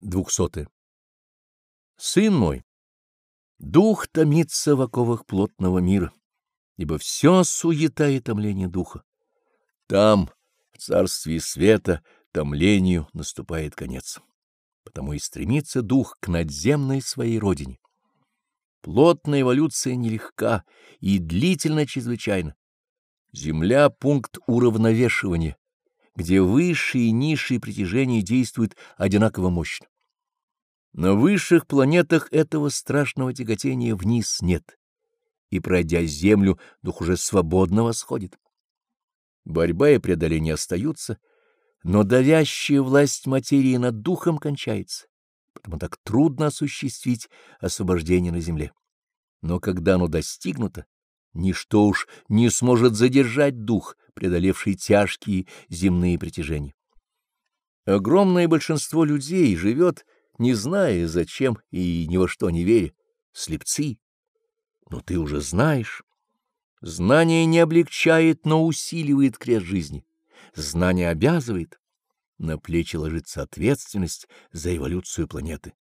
Двухсотое. Сын мой, дух томится в оковах плотного мира, ибо все суета и томление духа. Там, в царстве света, томлению наступает конец. Потому и стремится дух к надземной своей родине. Плотная эволюция нелегка и длительно чрезвычайно. Земля — пункт уравновешивания, где высшие и низшие притяжения действуют одинаково мощно. На высших планетах этого страшного тяготения вниз нет, и, пройдя Землю, дух уже свободно восходит. Борьба и преодоление остаются, но давящая власть материи над духом кончается, потому так трудно осуществить освобождение на Земле. Но когда оно достигнуто, ничто уж не сможет задержать дух, преодолевший тяжкие земные притяжения. Огромное большинство людей живет, не зная зачем и ни во что не веря, слепцы. Но ты уже знаешь. Знание не облегчает, но усиливает крест жизни. Знание обязывает. На плечи ложится ответственность за эволюцию планеты.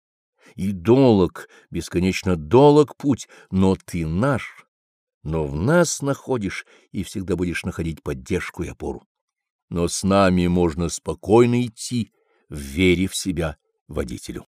И долог, бесконечно долог путь, но ты наш но в нас находишь и всегда будешь находить поддержку и опору. Но с нами можно спокойно идти, верив в себя водителю.